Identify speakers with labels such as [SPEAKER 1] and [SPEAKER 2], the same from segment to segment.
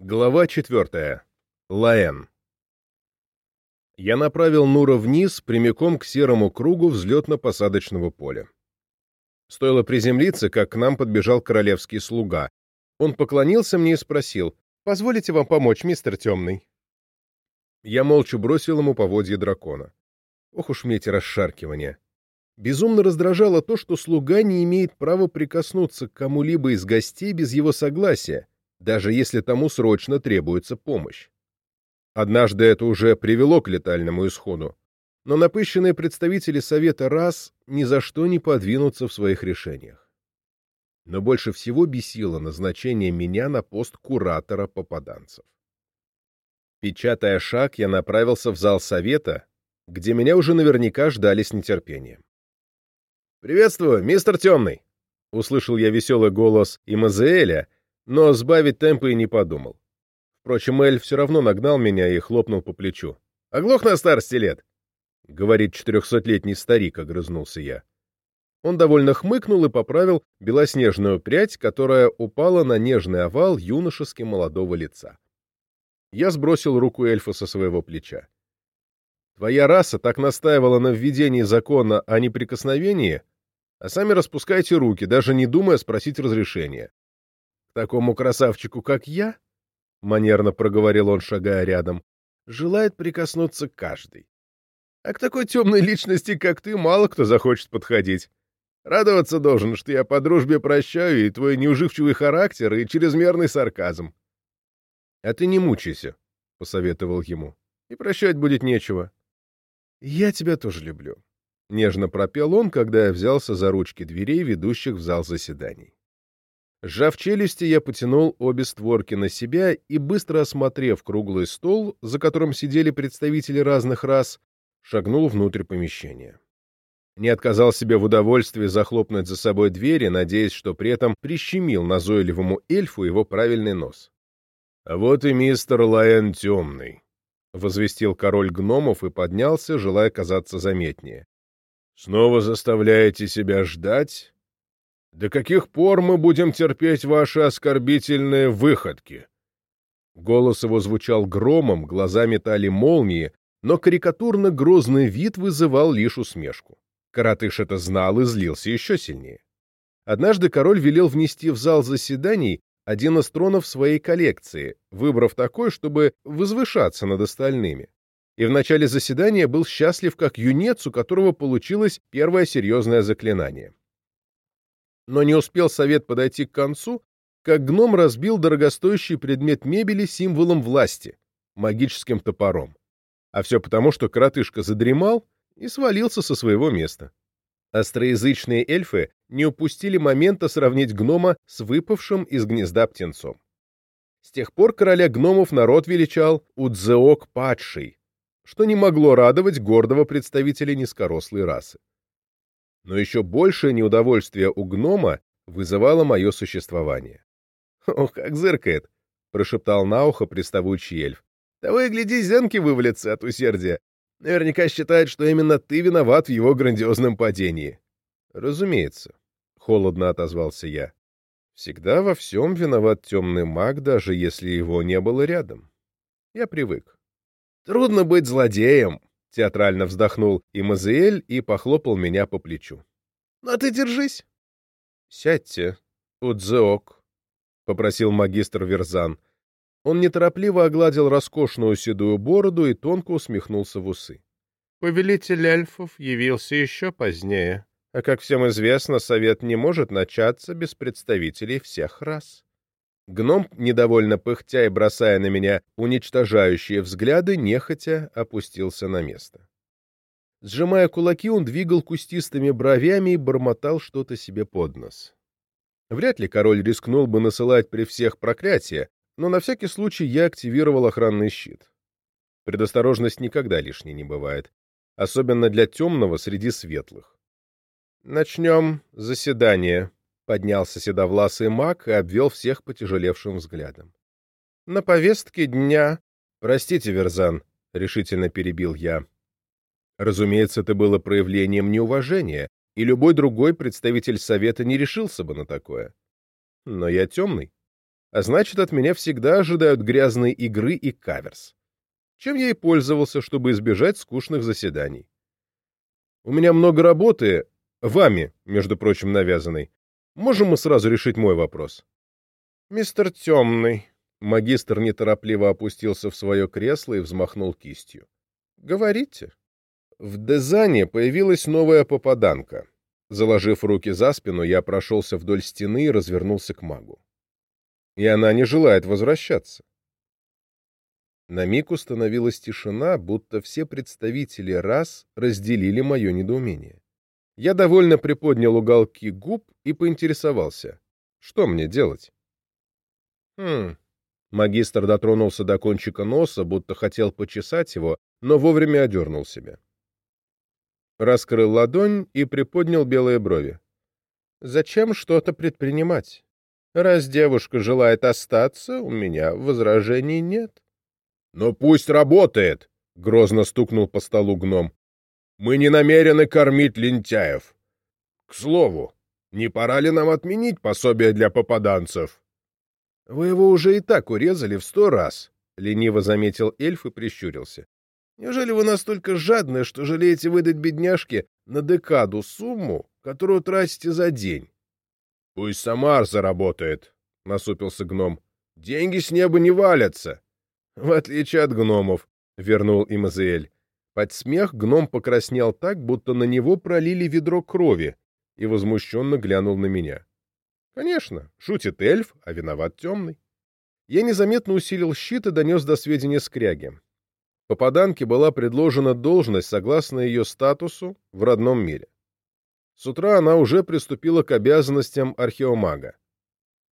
[SPEAKER 1] Глава четвертая. Лаэн. Я направил Нура вниз, прямиком к серому кругу взлетно-посадочного поля. Стоило приземлиться, как к нам подбежал королевский слуга. Он поклонился мне и спросил, «Позволите вам помочь, мистер Темный?» Я молча бросил ему поводье дракона. Ох уж мне эти расшаркивания. Безумно раздражало то, что слуга не имеет права прикоснуться к кому-либо из гостей без его согласия, даже если тому срочно требуется помощь. Однажды это уже привело к летальному исходу, но напыщенные представители Совета РАС ни за что не подвинутся в своих решениях. Но больше всего бесило назначение меня на пост куратора попаданцев. Печатая шаг, я направился в зал Совета, где меня уже наверняка ждали с нетерпением. «Приветствую, мистер Темный!» — услышал я веселый голос Имазеэля, но сбавить темпы и не подумал. Впрочем, Эль все равно нагнал меня и хлопнул по плечу. «Оглох на старости лет!» — говорит четырехсотлетний старик, — огрызнулся я. Он довольно хмыкнул и поправил белоснежную прядь, которая упала на нежный овал юношески молодого лица. Я сбросил руку эльфа со своего плеча. «Твоя раса так настаивала на введении закона о неприкосновении, а сами распускайте руки, даже не думая спросить разрешения. Такому красавчику, как я, — манерно проговорил он, шагая рядом, — желает прикоснуться каждый. А к такой темной личности, как ты, мало кто захочет подходить. Радоваться должен, что я по дружбе прощаю и твой неуживчивый характер, и чрезмерный сарказм. — А ты не мучайся, — посоветовал ему, — и прощать будет нечего. — Я тебя тоже люблю. — нежно пропел он, когда я взялся за ручки дверей, ведущих в зал заседаний. Сжав челюсти, я потянул обе створки на себя и, быстро осмотрев круглый стол, за которым сидели представители разных рас, шагнул внутрь помещения. Не отказал себе в удовольствии захлопнуть за собой двери, надеясь, что при этом прищемил назойливому эльфу его правильный нос. «А вот и мистер Лайен Темный», — возвестил король гномов и поднялся, желая казаться заметнее. Снова заставляете себя ждать? До каких пор мы будем терпеть ваши оскорбительные выходки? Голос его звучал громом, глаза метали молнии, но карикатурно-грозный вид вызывал лишь усмешку. Каратыш это знал и злился еще сильнее. Однажды король велел внести в зал заседаний один из тронов своей коллекции, выбрав такой, чтобы возвышаться над остальными и в начале заседания был счастлив как юнец, у которого получилось первое серьезное заклинание. Но не успел совет подойти к концу, как гном разбил дорогостоящий предмет мебели символом власти — магическим топором. А все потому, что коротышка задремал и свалился со своего места. Остроязычные эльфы не упустили момента сравнить гнома с выпавшим из гнезда птенцом. С тех пор короля гномов народ величал Удзеок-падший, что не могло радовать гордого представителя низкорослой расы. Но еще большее неудовольствие у гнома вызывало мое существование. «Ох, как зыркает!» — прошептал на ухо приставучий эльф. «Того и гляди, зенки вывалятся от усердия. Наверняка считает, что именно ты виноват в его грандиозном падении». «Разумеется», — холодно отозвался я. «Всегда во всем виноват темный маг, даже если его не было рядом. Я привык. Трудно быть злодеем, театрально вздохнул и Мазиэль и похлопал меня по плечу. Ну а ты держись. Сядьте, Удзеок, попросил магистр Верзан. Он неторопливо огладил роскошную седую бороду и тонко усмехнулся в усы. Повелитель эльфов явился еще позднее, а, как всем известно, совет не может начаться без представителей всех рас. Гном, недовольно пыхтя и бросая на меня уничтожающие взгляды, нехотя опустился на место. Сжимая кулаки, он двигал кустистыми бровями и бормотал что-то себе под нос. Вряд ли король рискнул бы насылать при всех проклятия, но на всякий случай я активировал охранный щит. Предосторожность никогда лишней не бывает, особенно для темного среди светлых. «Начнем заседание», Поднялся седовласый маг и обвел всех потяжелевшим взглядом. «На повестке дня...» «Простите, Верзан», — решительно перебил я. Разумеется, это было проявлением неуважения, и любой другой представитель Совета не решился бы на такое. Но я темный. а значит, от меня всегда ожидают грязные игры и каверс. Чем я и пользовался, чтобы избежать скучных заседаний. У меня много работы, вами, между прочим, навязанной. Можем мы сразу решить мой вопрос? Мистер Темный. Магистр неторопливо опустился в свое кресло и взмахнул кистью. Говорите. В Дезане появилась новая попаданка. Заложив руки за спину, я прошелся вдоль стены и развернулся к магу. И она не желает возвращаться. На миг установилась тишина, будто все представители рас разделили мое недоумение. Я довольно приподнял уголки губ и поинтересовался, что мне делать. Хм. Магистр дотронулся до кончика носа, будто хотел почесать его, но вовремя одернул себя. Раскрыл ладонь и приподнял белые брови. Зачем что-то предпринимать? Раз девушка желает остаться, у меня возражений нет. «Но пусть работает!» — грозно стукнул по столу гном. «Мы не намерены кормить лентяев. К слову, не пора ли нам отменить пособие для попаданцев?» «Вы его уже и так урезали в сто раз», — лениво заметил эльф и прищурился. «Неужели вы настолько жадны, что жалеете выдать бедняжке на декаду сумму, которую тратите за день?» «Пусть Самар заработает», — насупился гном. «Деньги с неба не валятся». В отличие от гномов, — вернул им Азиэль. Под смех гном покраснел так, будто на него пролили ведро крови, и возмущенно глянул на меня. Конечно, шутит эльф, а виноват темный. Я незаметно усилил щит и донес до сведения скряги. Попаданке была предложена должность, согласно ее статусу, в родном мире. С утра она уже приступила к обязанностям археомага. —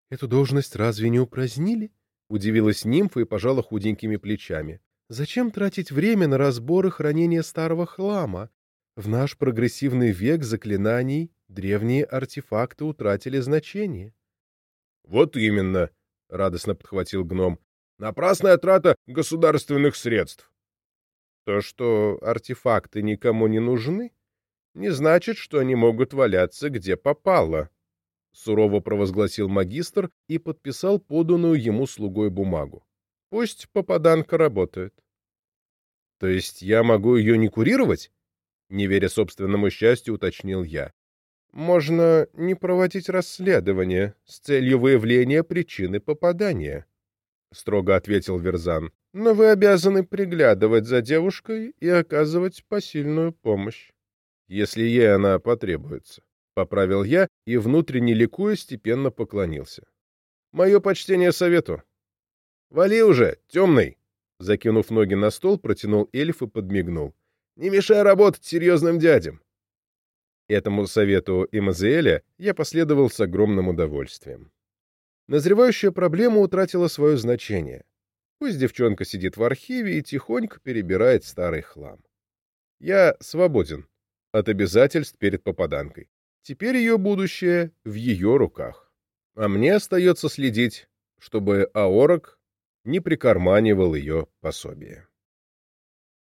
[SPEAKER 1] Эту должность разве не упразднили? Удивилась нимфа и пожала худенькими плечами. Зачем тратить время на разбор и хранение старого хлама? В наш прогрессивный век заклинаний древние артефакты утратили значение. — Вот именно, — радостно подхватил гном. — Напрасная трата государственных средств. То, что артефакты никому не нужны, не значит, что они могут валяться где попало, — сурово провозгласил магистр и подписал поданную ему слугой бумагу. — Пусть попаданка работает. — То есть я могу ее не курировать? — не веря собственному счастью, уточнил я. — Можно не проводить расследование с целью выявления причины попадания, — строго ответил Верзан. — Но вы обязаны приглядывать за девушкой и оказывать посильную помощь, если ей она потребуется. — поправил я и, внутренне ликуя, степенно поклонился. — Мое почтение совету. — Вали уже, темный! Закинув ноги на стол, протянул эльф и подмигнул. — Не мешай работать серьезным дядям! Этому совету Имазеэля я последовал с огромным удовольствием. Назревающая проблема утратила свое значение. Пусть девчонка сидит в архиве и тихонько перебирает старый хлам. Я свободен от обязательств перед попаданкой. Теперь ее будущее в ее руках. А мне остается следить, чтобы Аорок не прикарманивал ее пособие.